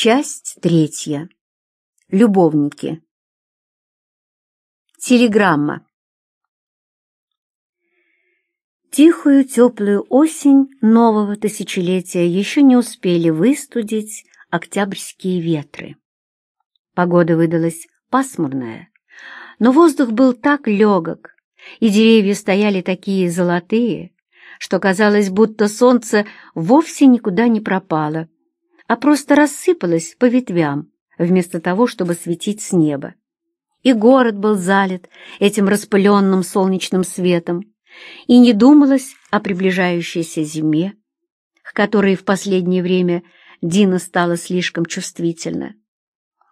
Часть третья. Любовники. Телеграмма. Тихую теплую осень нового тысячелетия еще не успели выстудить октябрьские ветры. Погода выдалась пасмурная, но воздух был так легок, и деревья стояли такие золотые, что казалось, будто солнце вовсе никуда не пропало, а просто рассыпалось по ветвям, вместо того, чтобы светить с неба. И город был залит этим распыленным солнечным светом, и не думалось о приближающейся зиме, к которой в последнее время Дина стала слишком чувствительна.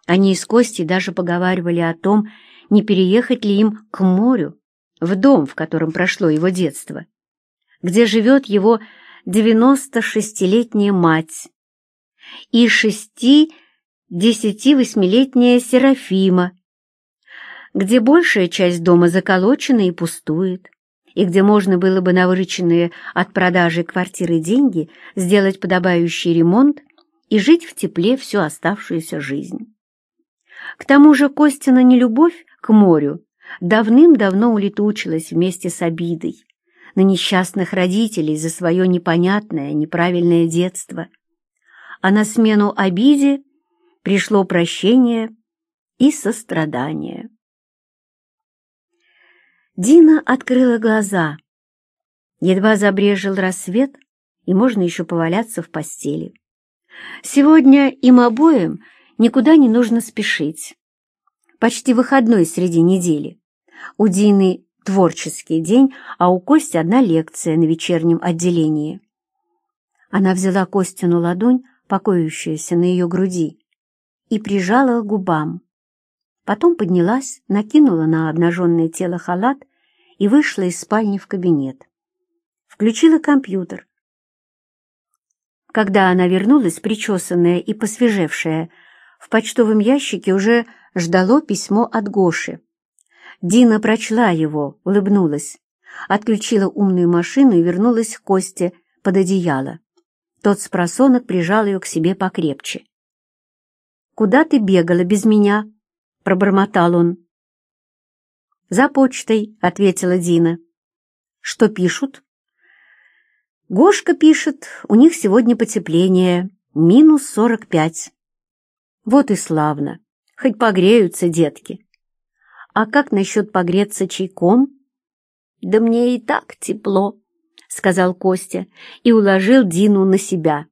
Они с Костей даже поговаривали о том, не переехать ли им к морю, в дом, в котором прошло его детство, где живет его 96-летняя мать и шести-десяти-восьмилетняя Серафима, где большая часть дома заколочена и пустует, и где можно было бы на вырученные от продажи квартиры деньги сделать подобающий ремонт и жить в тепле всю оставшуюся жизнь. К тому же Костина нелюбовь к морю давным-давно улетучилась вместе с обидой на несчастных родителей за свое непонятное, неправильное детство. А на смену обиде пришло прощение и сострадание. Дина открыла глаза. Едва забрежил рассвет, и можно еще поваляться в постели. Сегодня им обоим никуда не нужно спешить. Почти выходной среди недели. У Дины творческий день, а у Кости одна лекция на вечернем отделении. Она взяла Костину ладонь, покоящуюся на ее груди, и прижала к губам. Потом поднялась, накинула на обнаженное тело халат и вышла из спальни в кабинет. Включила компьютер. Когда она вернулась, причесанная и посвежевшая, в почтовом ящике уже ждало письмо от Гоши. Дина прочла его, улыбнулась, отключила умную машину и вернулась к Косте под одеяло. Тот с просонок прижал ее к себе покрепче. «Куда ты бегала без меня?» — пробормотал он. «За почтой», — ответила Дина. «Что пишут?» «Гошка пишет, у них сегодня потепление, минус сорок пять». «Вот и славно, хоть погреются детки». «А как насчет погреться чайком?» «Да мне и так тепло», — сказал Костя и уложил Дину на себя.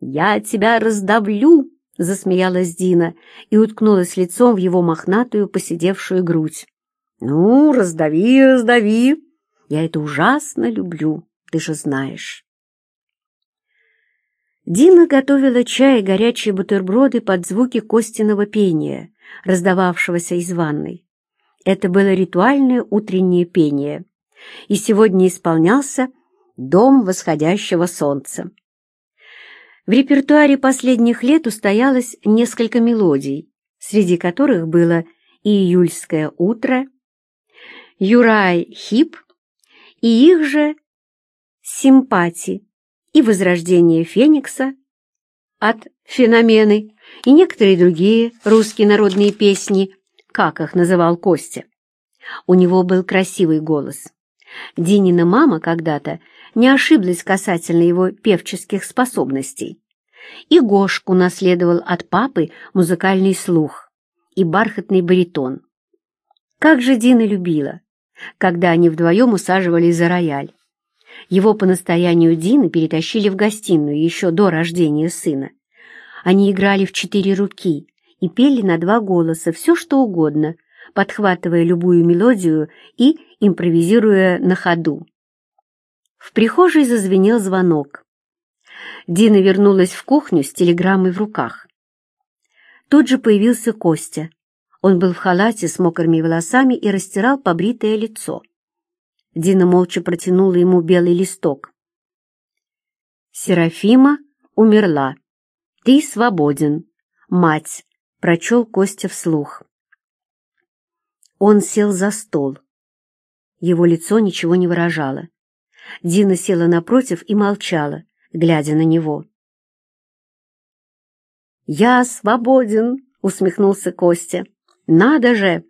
«Я тебя раздавлю», — засмеялась Дина и уткнулась лицом в его мохнатую посидевшую грудь. «Ну, раздави, раздави. Я это ужасно люблю, ты же знаешь». Дина готовила чай и горячие бутерброды под звуки Костиного пения, раздававшегося из ванной. Это было ритуальное утреннее пение, и сегодня исполнялся «Дом восходящего солнца». В репертуаре последних лет устоялось несколько мелодий, среди которых было и «Июльское утро», «Юрай Хип» и их же «Симпати» и «Возрождение Феникса» от «Феномены» и некоторые другие русские народные песни, как их называл Костя. У него был красивый голос. Динина мама когда-то не ошиблась касательно его певческих способностей. И Гошку наследовал от папы музыкальный слух и бархатный баритон. Как же Дина любила, когда они вдвоем усаживались за рояль. Его по настоянию Дины перетащили в гостиную еще до рождения сына. Они играли в четыре руки, и пели на два голоса все, что угодно, подхватывая любую мелодию и импровизируя на ходу. В прихожей зазвенел звонок. Дина вернулась в кухню с телеграммой в руках. Тут же появился Костя. Он был в халате с мокрыми волосами и растирал побритое лицо. Дина молча протянула ему белый листок. «Серафима умерла. Ты свободен. Мать — прочел Костя вслух. Он сел за стол. Его лицо ничего не выражало. Дина села напротив и молчала, глядя на него. «Я свободен!» — усмехнулся Костя. «Надо же!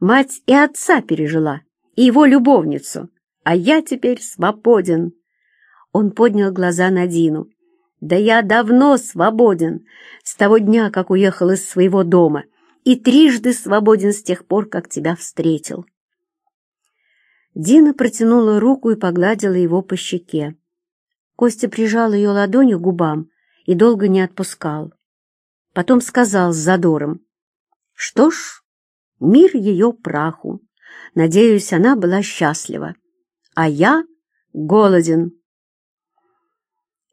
Мать и отца пережила, и его любовницу, а я теперь свободен!» Он поднял глаза на Дину. «Да я давно свободен, с того дня, как уехал из своего дома, и трижды свободен с тех пор, как тебя встретил». Дина протянула руку и погладила его по щеке. Костя прижал ее ладонью к губам и долго не отпускал. Потом сказал с задором, «Что ж, мир ее праху. Надеюсь, она была счастлива. А я голоден».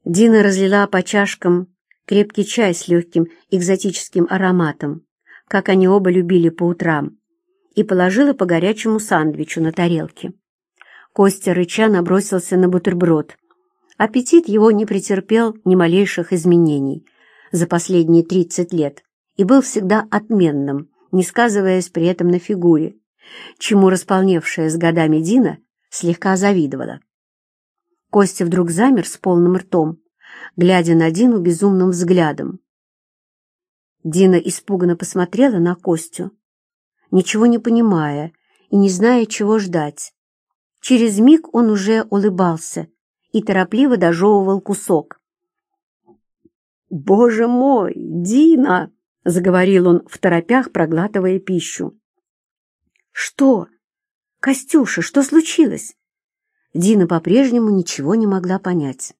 Дина разлила по чашкам крепкий чай с легким экзотическим ароматом, как они оба любили по утрам, и положила по горячему сандвичу на тарелке. Костя рыча набросился на бутерброд. Аппетит его не претерпел ни малейших изменений за последние тридцать лет и был всегда отменным, не сказываясь при этом на фигуре, чему располневшая с годами Дина слегка завидовала. Костя вдруг замер с полным ртом, глядя на Дину безумным взглядом. Дина испуганно посмотрела на Костю, ничего не понимая и не зная, чего ждать. Через миг он уже улыбался и торопливо дожевывал кусок. «Боже мой, Дина!» — заговорил он в торопях, проглатывая пищу. «Что? Костюша, что случилось?» Дина по-прежнему ничего не могла понять.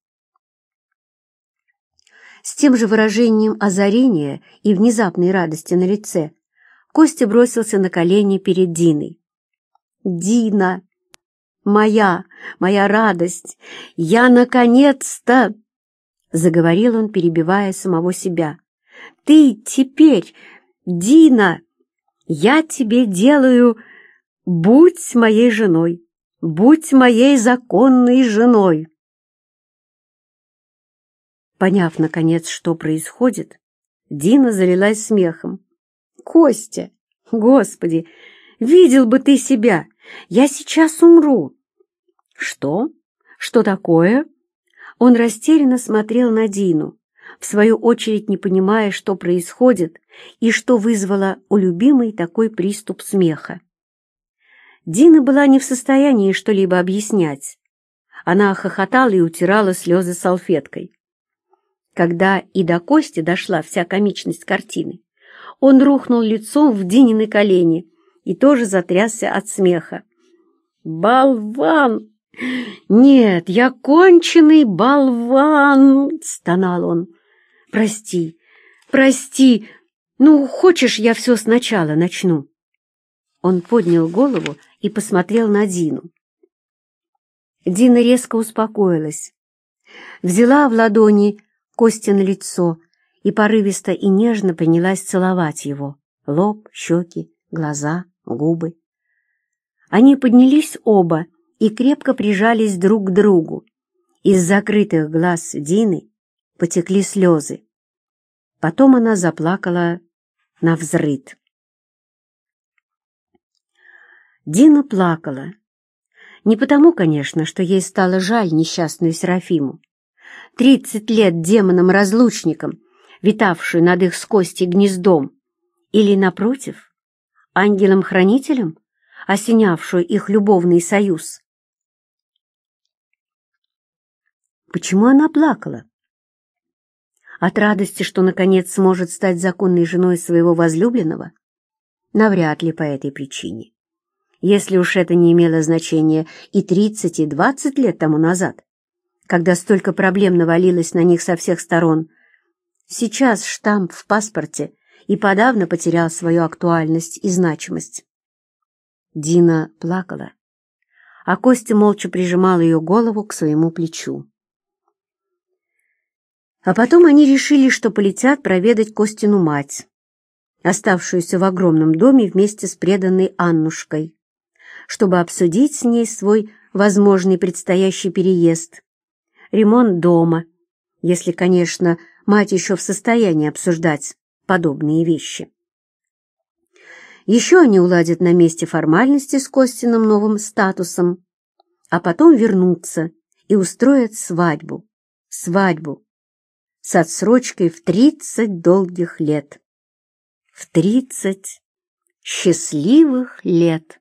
С тем же выражением озарения и внезапной радости на лице Костя бросился на колени перед Диной. «Дина! Моя, моя радость! Я наконец-то!» Заговорил он, перебивая самого себя. «Ты теперь, Дина, я тебе делаю... Будь моей женой!» Будь моей законной женой!» Поняв, наконец, что происходит, Дина залилась смехом. «Костя! Господи! Видел бы ты себя! Я сейчас умру!» «Что? Что такое?» Он растерянно смотрел на Дину, в свою очередь не понимая, что происходит и что вызвало у любимой такой приступ смеха. Дина была не в состоянии что-либо объяснять. Она хохотала и утирала слезы салфеткой. Когда и до Кости дошла вся комичность картины, он рухнул лицом в Динины колени и тоже затрясся от смеха. «Болван! Нет, я конченый болван!» — стонал он. «Прости, прости, ну, хочешь, я все сначала начну?» Он поднял голову и посмотрел на Дину. Дина резко успокоилась, взяла в ладони Кости на лицо и порывисто и нежно принялась целовать его — лоб, щеки, глаза, губы. Они поднялись оба и крепко прижались друг к другу. Из закрытых глаз Дины потекли слезы. Потом она заплакала на взрыд. Дина плакала. Не потому, конечно, что ей стало жаль несчастную Серафиму. Тридцать лет демоном-разлучником, витавшую над их с Костей гнездом, или, напротив, ангелом-хранителем, осенявшую их любовный союз. Почему она плакала? От радости, что, наконец, сможет стать законной женой своего возлюбленного? Навряд ли по этой причине если уж это не имело значения и тридцать, и двадцать лет тому назад, когда столько проблем навалилось на них со всех сторон. Сейчас штамп в паспорте и подавно потерял свою актуальность и значимость. Дина плакала, а Костя молча прижимал ее голову к своему плечу. А потом они решили, что полетят проведать Костину мать, оставшуюся в огромном доме вместе с преданной Аннушкой чтобы обсудить с ней свой возможный предстоящий переезд, ремонт дома, если, конечно, мать еще в состоянии обсуждать подобные вещи. Еще они уладят на месте формальности с Костиным новым статусом, а потом вернутся и устроят свадьбу. Свадьбу. с отсрочкой в тридцать долгих лет. В тридцать счастливых лет.